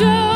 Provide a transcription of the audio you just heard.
wonder